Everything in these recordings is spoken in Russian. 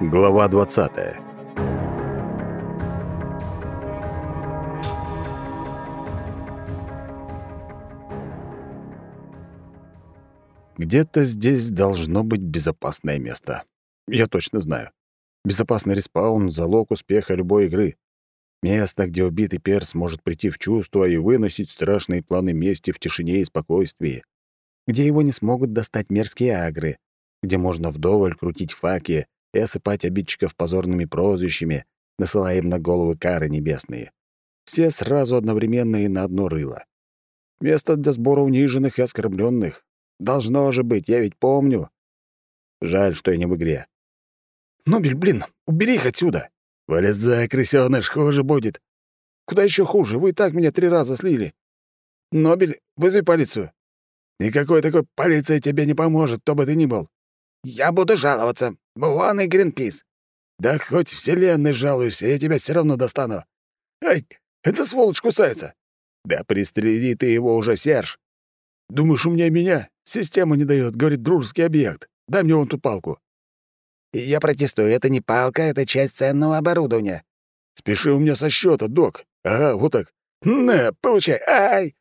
Глава 20. Где-то здесь должно быть безопасное место. Я точно знаю. Безопасный респаун — залог успеха любой игры. Место, где убитый перс может прийти в чувство и выносить страшные планы мести в тишине и спокойствии. Где его не смогут достать мерзкие агры. Где можно вдоволь крутить факи и осыпать обидчиков позорными прозвищами, насылая им на головы кары небесные. Все сразу одновременно и на одно рыло. Место для сбора униженных и оскорбленных. Должно же быть, я ведь помню. Жаль, что я не в игре. «Нобель, блин, убери их отсюда!» «Вылезай, крысёныш, хуже будет!» «Куда еще хуже? Вы и так меня три раза слили!» «Нобель, вызови полицию!» «Никакой такой полиции тебе не поможет, кто бы ты ни был!» «Я буду жаловаться! Вон и Гринпис!» «Да хоть вселенной жалуешься, я тебя все равно достану!» «Ай, это сволочь кусается!» «Да пристрели ты его уже, Серж!» «Думаешь, у меня меня? Система не дает, говорит, дружеский объект. Дай мне вон ту палку». «Я протестую, это не палка, это часть ценного оборудования». «Спеши у меня со счета, док. Ага, вот так. На, получай. Ай!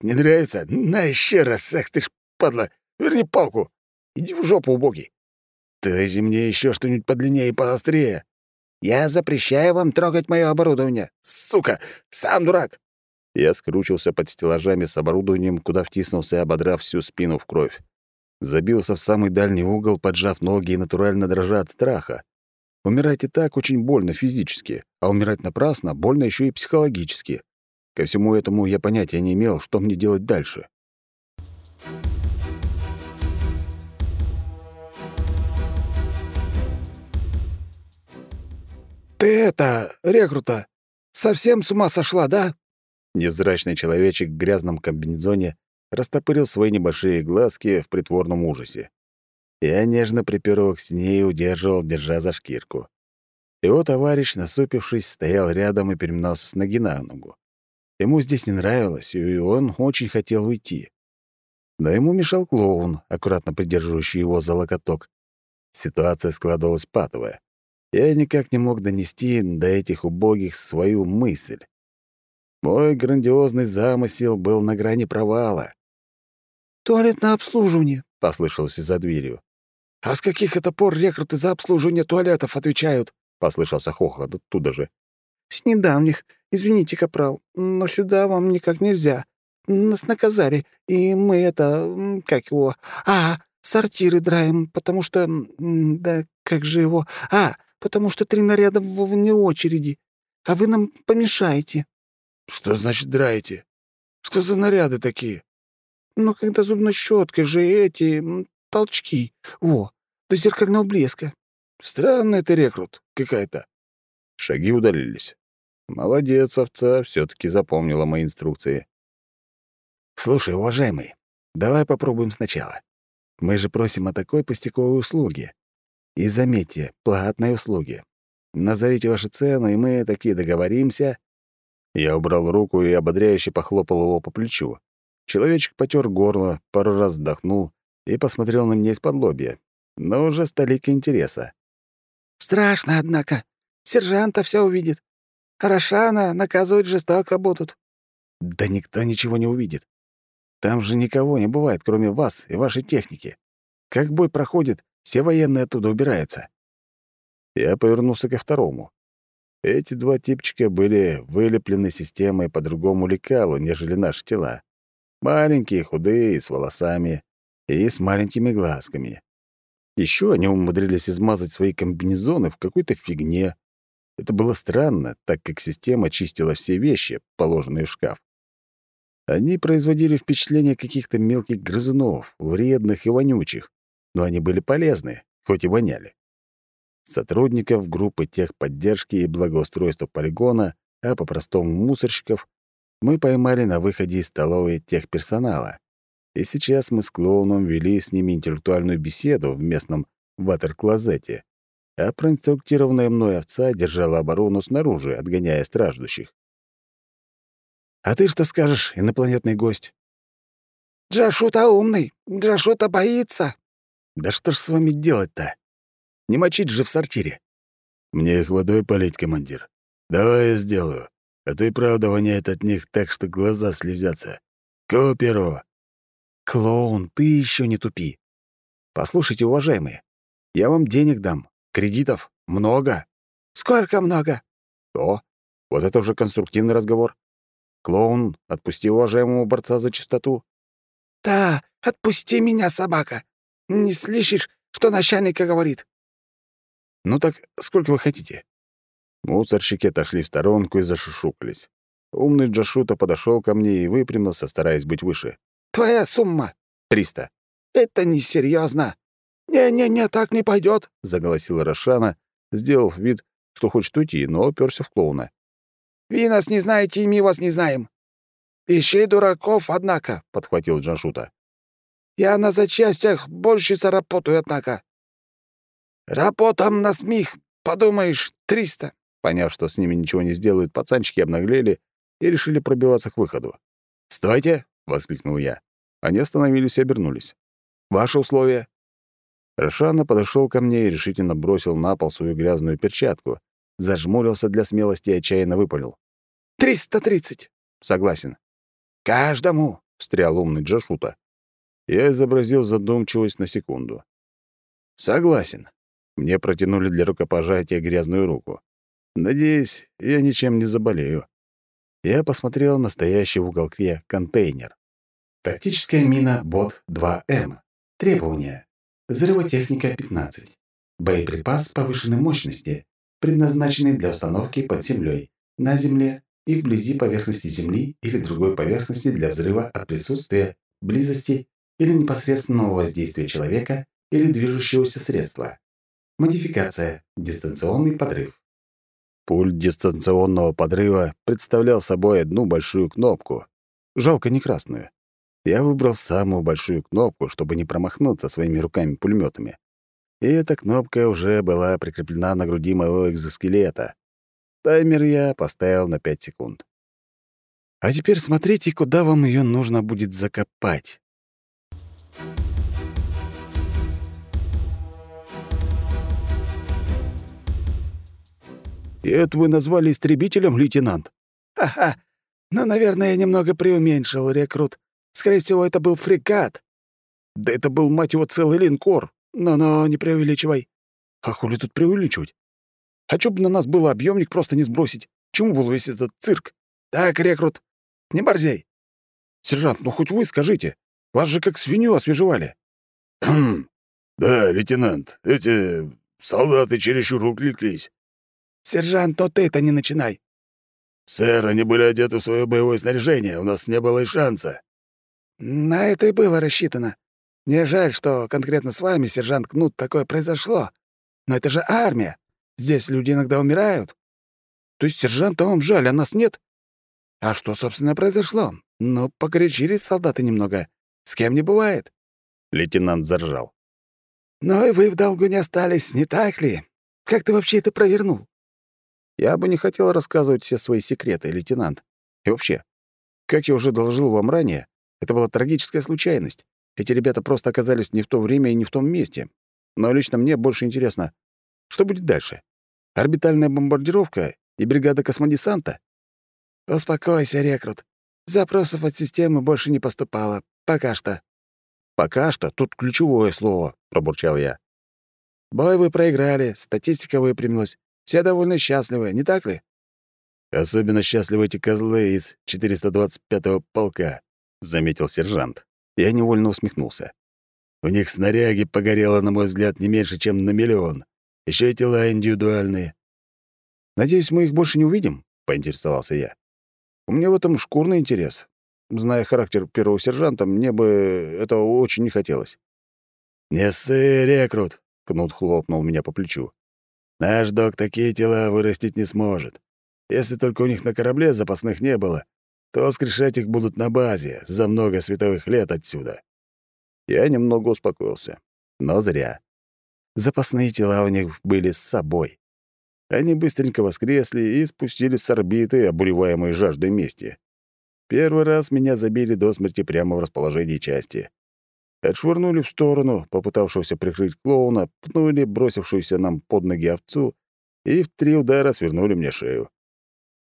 Не нравится? На еще раз, ах ты ж, падла. Верни палку. Иди в жопу, убогий. Ты мне еще что-нибудь подлиннее и поострее. Я запрещаю вам трогать мое оборудование. Сука! Сам дурак!» Я скручился под стеллажами с оборудованием, куда втиснулся, ободрав всю спину в кровь. Забился в самый дальний угол, поджав ноги и натурально дрожа от страха. Умирать и так очень больно физически, а умирать напрасно больно еще и психологически. Ко всему этому я понятия не имел, что мне делать дальше. «Ты это, рекрута, совсем с ума сошла, да?» Невзрачный человечек в грязном комбинезоне растопырил свои небольшие глазки в притворном ужасе. Я нежно припер к стене и удерживал, держа за шкирку. Его товарищ, насупившись, стоял рядом и переминался с ноги на ногу. Ему здесь не нравилось, и он очень хотел уйти. Но ему мешал клоун, аккуратно придерживающий его за локоток. Ситуация складывалась патовая. Я никак не мог донести до этих убогих свою мысль. Мой грандиозный замысел был на грани провала. «Туалетное обслуживание», — послышалось за дверью. «А с каких это пор рекруты за обслуживание туалетов отвечают?» — послышался хохот оттуда же. «С недавних. Извините, капрал, но сюда вам никак нельзя. Нас наказали, и мы это... как его... А, сортиры драем, потому что... да как же его... А, потому что три наряда вне очереди, а вы нам помешаете». «Что значит драете? Что за наряды такие?» «Ну, когда зубной щеткой же эти... толчки. Во, до зеркального блеска». «Странный ты рекрут какая-то». Шаги удалились. Молодец, овца, все таки запомнила мои инструкции. «Слушай, уважаемый, давай попробуем сначала. Мы же просим о такой пустяковой услуге. И заметьте, платной услуги. Назовите ваши цены, и мы такие договоримся». Я убрал руку и ободряюще похлопал его по плечу. Человечек потер горло, пару раз вздохнул и посмотрел на меня из-под лобья. Но уже столик интереса. «Страшно, однако. Сержанта все увидит. Рошана наказывать жестоко будут». «Да никто ничего не увидит. Там же никого не бывает, кроме вас и вашей техники. Как бой проходит, все военные оттуда убираются. Я повернулся ко второму. Эти два типчика были вылеплены системой по другому лекалу, нежели наши тела. Маленькие, худые, с волосами и с маленькими глазками. Еще они умудрились измазать свои комбинезоны в какой-то фигне. Это было странно, так как система чистила все вещи, положенные в шкаф. Они производили впечатление каких-то мелких грызунов, вредных и вонючих но они были полезны, хоть и воняли. Сотрудников группы техподдержки и благоустройства полигона, а по-простому мусорщиков, мы поймали на выходе из столовой техперсонала. И сейчас мы с клоуном вели с ними интеллектуальную беседу в местном ватер-клозете, а проинструктированная мной овца держала оборону снаружи, отгоняя страждущих. «А ты что скажешь, инопланетный гость?» «Джашута умный, Джашута боится», да что ж с вами делать-то? Не мочить же в сортире. Мне их водой полить, командир. Давай я сделаю. А то и правда воняет от них так, что глаза слезятся. Кого первого? Клоун, ты еще не тупи. Послушайте, уважаемые, я вам денег дам. Кредитов много. Сколько много? О, вот это уже конструктивный разговор. Клоун, отпусти уважаемого борца за чистоту. Да, отпусти меня, собака. Не слышишь, что начальник говорит? Ну так сколько вы хотите? Мусорщики отошли в сторонку и зашушукались. Умный Джашута подошел ко мне и выпрямился, стараясь быть выше. «Твоя сумма?» «Триста». «Это несерьезно. Не-не-не, так не пойдет, заголосила Рошана, сделав вид, что хочет уйти, но уперся в клоуна. «Вы нас не знаете, и мы вас не знаем. Ищи дураков, однако», — подхватил Джашута. «Я на зачастях больше заработаю, однако». «Работам на смех, подумаешь, триста». Поняв, что с ними ничего не сделают, пацанчики обнаглели и решили пробиваться к выходу. «Стойте!» — воскликнул я. Они остановились и обернулись. «Ваши условия?» Рошана подошел ко мне и решительно бросил на пол свою грязную перчатку, зажмурился для смелости и отчаянно выпалил. «Триста тридцать!» «Согласен». «Каждому!» — встрял умный Джашута. Я изобразил задумчивость на секунду. «Согласен». Мне протянули для рукопожатия грязную руку. Надеюсь, я ничем не заболею. Я посмотрел на стоящий в уголке контейнер. Тактическая мина БОТ-2М. Требования. Взрывотехника 15. Боеприпас повышенной мощности, предназначенный для установки под землей, на земле и вблизи поверхности земли или другой поверхности для взрыва от присутствия, близости или непосредственного воздействия человека или движущегося средства. Модификация. Дистанционный подрыв. Пульт дистанционного подрыва представлял собой одну большую кнопку. Жалко не красную. Я выбрал самую большую кнопку, чтобы не промахнуться своими руками-пулеметами. И эта кнопка уже была прикреплена на груди моего экзоскелета. Таймер я поставил на 5 секунд. А теперь смотрите, куда вам ее нужно будет закопать. И это вы назвали истребителем, лейтенант? Ха-ха. Ну, наверное, я немного преуменьшил, рекрут. Скорее всего, это был фрегат. Да это был, мать его, целый линкор. Но-но, не преувеличивай. А хули тут преувеличивать? А чё бы на нас было объемник просто не сбросить? Чему был весь этот цирк? Так, рекрут, не борзей. Сержант, ну хоть вы скажите. Вас же как свинью освежевали. Хм. Да, лейтенант, эти солдаты чересчур укликлись. «Сержант, то ты-то не начинай!» «Сэр, они были одеты в свое боевое снаряжение, у нас не было и шанса». «На это и было рассчитано. Мне жаль, что конкретно с вами, сержант Кнут, такое произошло. Но это же армия. Здесь люди иногда умирают». «То есть сержанта вам жаль, а нас нет?» «А что, собственно, произошло? Ну, погорячились солдаты немного. С кем не бывает». Лейтенант заржал. «Но и вы в долгу не остались, не так ли? Как ты вообще это провернул?» Я бы не хотел рассказывать все свои секреты, лейтенант. И вообще, как я уже доложил вам ранее, это была трагическая случайность. Эти ребята просто оказались не в то время и не в том месте. Но лично мне больше интересно, что будет дальше? Орбитальная бомбардировка и бригада космодесанта? Успокойся, рекрут. Запросов от системы больше не поступало. Пока что. Пока что тут ключевое слово, пробурчал я. Бой вы проиграли, статистика выпрямилась. Все довольно счастливы, не так ли?» «Особенно счастливы эти козлы из 425-го полка», — заметил сержант. Я невольно усмехнулся. «У них снаряги погорело, на мой взгляд, не меньше, чем на миллион. Еще и тела индивидуальные». «Надеюсь, мы их больше не увидим?» — поинтересовался я. «У меня в этом шкурный интерес. Зная характер первого сержанта, мне бы этого очень не хотелось». «Не ссы, рекрут!» — Кнут хлопнул меня по плечу. Наш док такие тела вырастить не сможет. Если только у них на корабле запасных не было, то воскрешать их будут на базе за много световых лет отсюда. Я немного успокоился. Но зря. Запасные тела у них были с собой. Они быстренько воскресли и спустились с орбиты, обуреваемой жаждой мести. Первый раз меня забили до смерти прямо в расположении части. Отшвырнули в сторону, попытавшегося прикрыть клоуна, пнули бросившуюся нам под ноги овцу и в три удара свернули мне шею.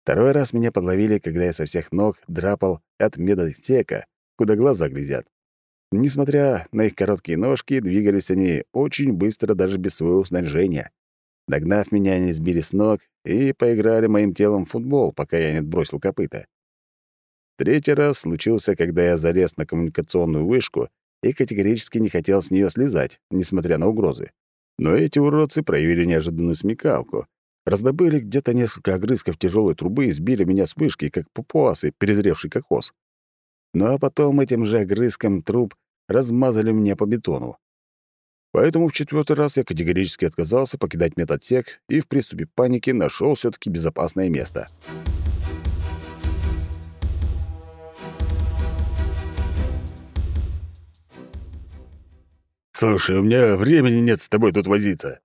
Второй раз меня подловили, когда я со всех ног драпал от медотека, куда глаза глядят. Несмотря на их короткие ножки, двигались они очень быстро даже без своего снаряжения. Догнав меня, они сбили с ног и поиграли моим телом в футбол, пока я не отбросил копыта. Третий раз случился, когда я залез на коммуникационную вышку и категорически не хотел с нее слезать, несмотря на угрозы. Но эти уродцы проявили неожиданную смекалку. Раздобыли где-то несколько огрызков тяжелой трубы и сбили меня с вышки, как папуасы, перезревший кокос. Ну а потом этим же огрызком труб размазали меня по бетону. Поэтому в четвертый раз я категорически отказался покидать медотсек и в приступе паники нашел все таки безопасное место. «Слушай, у меня времени нет с тобой тут возиться».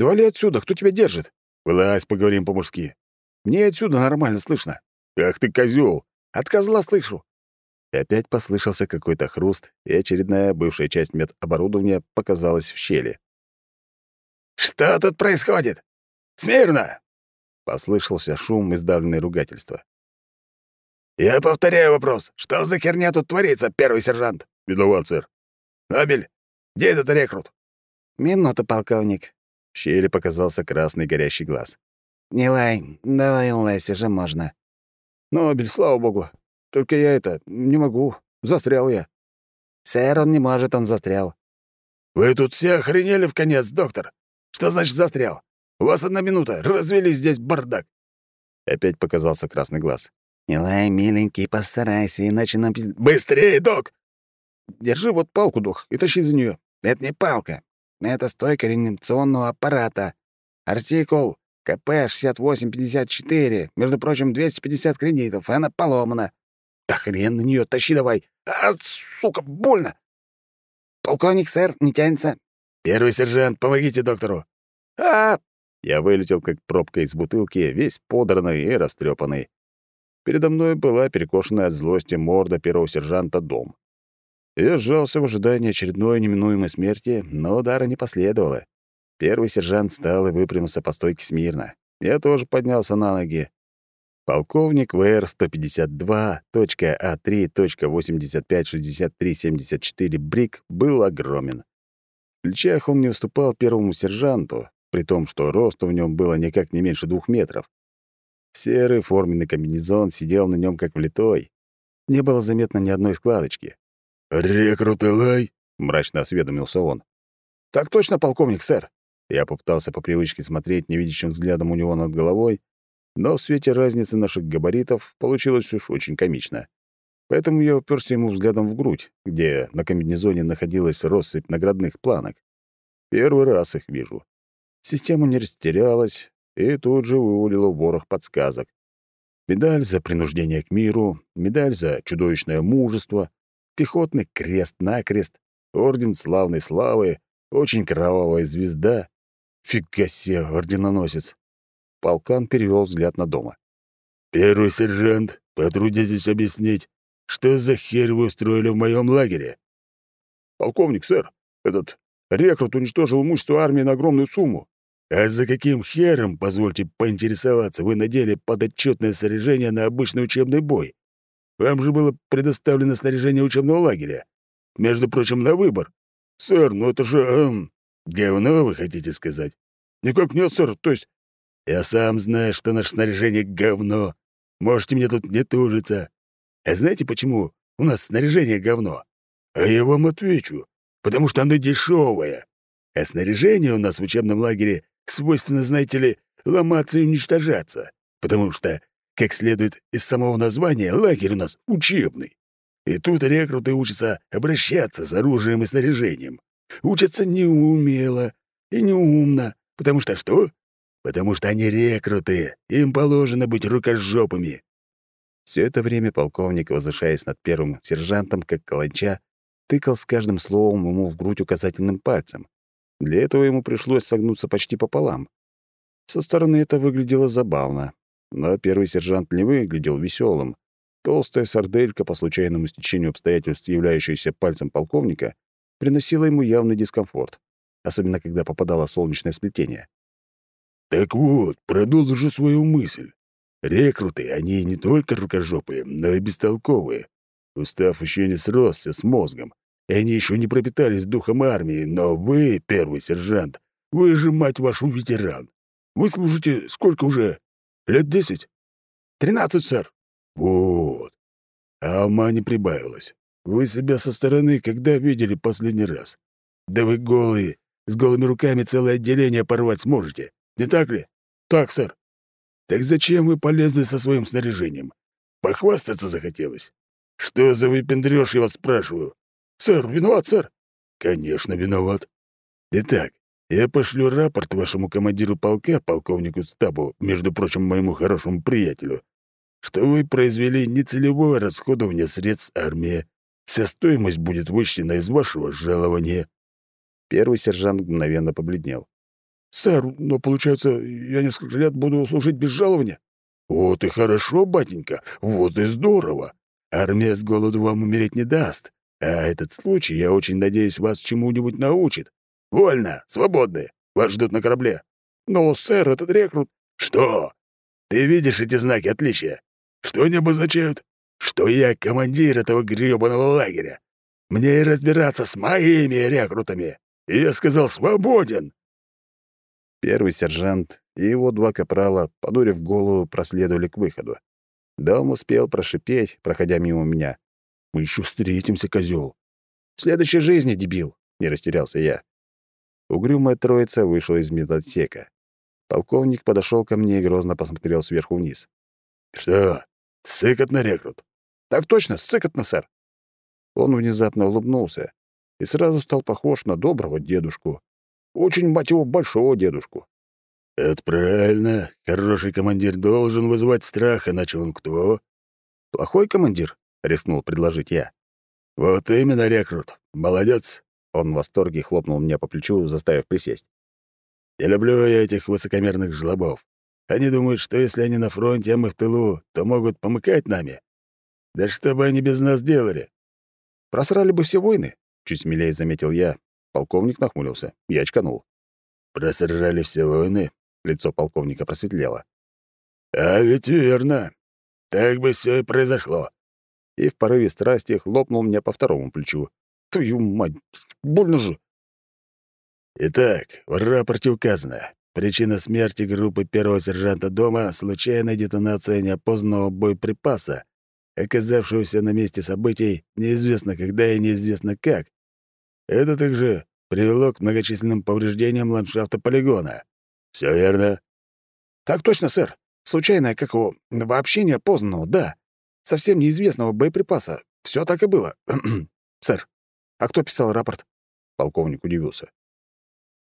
«Двали отсюда, кто тебя держит?» «Вылазь, поговорим по-мужски». «Мне отсюда нормально слышно». «Ах ты, козел! От козла слышу». И опять послышался какой-то хруст, и очередная бывшая часть медоборудования показалась в щели. «Что тут происходит? Смирно!» Послышался шум и сдавленное ругательство. «Я повторяю вопрос. Что за херня тут творится, первый сержант?» «Виноват, сэр». «Нобель, где этот рекрут?» «Минута, полковник». В щели показался красный горящий глаз. «Не лай, давай улайся уже можно». «Нобель, слава богу, только я это, не могу. Застрял я». «Сэр, он не может, он застрял». «Вы тут все охренели в конец, доктор? Что значит застрял? У вас одна минута, развели здесь бардак». Опять показался красный глаз. «Илай, миленький, постарайся, иначе нам...» «Быстрее, док!» «Держи вот палку, док, и тащи за нее. «Это не палка. Это стойка реанимационного аппарата. Артикул КП-6854. Между прочим, 250 кредитов. Она поломана. Да хрен на нее, тащи давай. А, сука, больно. Полковник, сэр, не тянется. Первый сержант, помогите доктору. А, Я вылетел, как пробка из бутылки, весь подранный и растрепанный. Передо мной была перекошенная от злости морда первого сержанта дом. Я сжался в ожидании очередной неминуемой смерти, но удара не последовало. Первый сержант встал и выпрямился по стойке смирно. Я тоже поднялся на ноги. Полковник ВР-152.А3.856374 Брик был огромен. В плечах он не уступал первому сержанту, при том, что рост в нем было никак не меньше двух метров. Серый форменный комбинезон сидел на нем как влитой. Не было заметно ни одной складочки. «Рекрут Элай?» — мрачно осведомился он. так точно, полковник, сэр. Я попытался по привычке смотреть невидящим взглядом у него над головой, но в свете разницы наших габаритов получилось уж очень комично. Поэтому я уперся ему взглядом в грудь, где на комбинезоне находилась россыпь наградных планок. Первый раз их вижу. Система не растерялась и тут же вывалила ворох подсказок. Медаль за принуждение к миру, медаль за чудовищное мужество, пехотный крест-накрест, орден славной славы, очень кровавая звезда. Фига себе, орденоносец. Полкан перевел взгляд на дома. «Первый сержант, потрудитесь объяснить, что за херь вы устроили в моем лагере?» «Полковник, сэр, этот рекрут уничтожил имущество армии на огромную сумму». «А за каким хером, позвольте поинтересоваться, вы надели подотчетное снаряжение на обычный учебный бой? Вам же было предоставлено снаряжение учебного лагеря. Между прочим, на выбор. Сэр, ну это же... Эм, говно, вы хотите сказать?» «Никак нет, сэр, то есть я сам знаю, что наше снаряжение — говно. Можете мне тут не тужиться. А знаете, почему у нас снаряжение — говно? А я вам отвечу. Потому что оно дешевое. А снаряжение у нас в учебном лагере свойственно, знаете ли, ломаться и уничтожаться. Потому что, как следует из самого названия, лагерь у нас учебный. И тут рекруты учатся обращаться с оружием и снаряжением. Учатся неумело и неумно, потому что что? потому что они рекруты, им положено быть рукожопами». Все это время полковник, возвышаясь над первым сержантом, как каланча, тыкал с каждым словом ему в грудь указательным пальцем. Для этого ему пришлось согнуться почти пополам. Со стороны это выглядело забавно, но первый сержант не выглядел веселым. Толстая сарделька, по случайному стечению обстоятельств, являющаяся пальцем полковника, приносила ему явный дискомфорт, особенно когда попадало солнечное сплетение. «Так вот, продолжу свою мысль. Рекруты, они не только рукожопые, но и бестолковые. Устав еще не сросся с мозгом, и они еще не пропитались духом армии, но вы, первый сержант, вы же, мать вашу, ветеран. Вы служите сколько уже? Лет десять? Тринадцать, сэр. Вот. А ума не прибавилось. Вы себя со стороны когда видели последний раз? Да вы голые, с голыми руками целое отделение порвать сможете. Не так ли? Так, сэр. Так зачем вы полезли со своим снаряжением? Похвастаться захотелось. Что за выпендрёж, я вас спрашиваю? Сэр, виноват, сэр. Конечно, виноват. Итак, я пошлю рапорт вашему командиру полка, полковнику Стабу, между прочим, моему хорошему приятелю, что вы произвели нецелевое расходование средств армии. Вся стоимость будет вычтена из вашего жалования. Первый сержант мгновенно побледнел. «Сэр, но, получается, я несколько лет буду служить без жалования?» «Вот и хорошо, батенька, вот и здорово. Армия с голоду вам умереть не даст. А этот случай, я очень надеюсь, вас чему-нибудь научит. Вольно, свободны. Вас ждут на корабле». «Но, сэр, этот рекрут...» «Что? Ты видишь эти знаки отличия? Что они обозначают? Что я командир этого грёбаного лагеря. Мне и разбираться с моими рекрутами. И я сказал «свободен». Первый сержант и его два капрала, понурив голову, проследовали к выходу. Дом успел прошипеть, проходя мимо меня. «Мы еще встретимся, козел. «В следующей жизни, дебил!» — не растерялся я. Угрюмая троица вышла из медотсека. Полковник подошел ко мне и грозно посмотрел сверху вниз. «Что, сыкотно, рекрут?» «Так точно, сыкотно, сэр!» Он внезапно улыбнулся и сразу стал похож на доброго дедушку. Очень, мать его, большого дедушку. «Это правильно. Хороший командир должен вызывать страх, иначе он кто?» «Плохой командир?» — рискнул предложить я. «Вот именно, рекрут. Молодец!» Он в восторге хлопнул меня по плечу, заставив присесть. «Не люблю я этих высокомерных жлобов. Они думают, что если они на фронте, а мы в тылу, то могут помыкать нами. Да что бы они без нас делали?» «Просрали бы все войны», — чуть смелее заметил я. Полковник нахмурился. Я очканул. «Просрали все войны?» Лицо полковника просветлело. «А ведь верно. Так бы все и произошло». И в порыве страсти хлопнул меня по второму плечу. «Твою мать, больно же!» «Итак, в рапорте указано. Причина смерти группы первого сержанта дома — случайная детонация неопознанного боеприпаса, оказавшегося на месте событий неизвестно когда и неизвестно как. Это также привело к многочисленным повреждениям ландшафта полигона. Все верно?» «Так точно, сэр. Случайное, как его, вообще неопознанного, да. Совсем неизвестного боеприпаса. Все так и было. а кто писал рапорт?» Полковник удивился.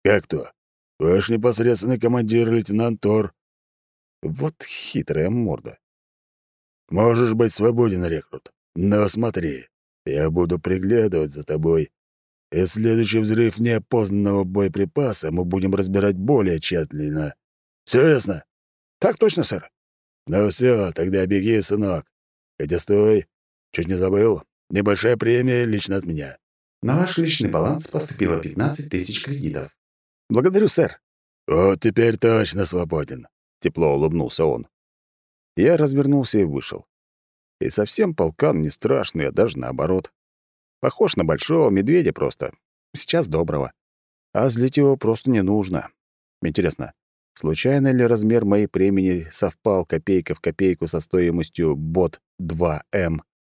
«Как кто? Ваш непосредственный командир, лейтенант Тор». Вот хитрая морда. «Можешь быть свободен, рекрут. Но смотри, я буду приглядывать за тобой и следующий взрыв неопознанного боеприпаса мы будем разбирать более тщательно. Все ясно? Так точно, сэр. Ну все, тогда беги, сынок. Хотя стой. Чуть не забыл. Небольшая премия лично от меня. На ваш личный баланс поступило 15 тысяч кредитов. Благодарю, сэр. Вот теперь точно свободен. Тепло улыбнулся он. Я развернулся и вышел. И совсем полкан не страшный, а даже наоборот. Похож на большого медведя просто. Сейчас доброго. А злить его просто не нужно. Интересно, случайно ли размер моей премии совпал копейка в копейку со стоимостью бот 2М?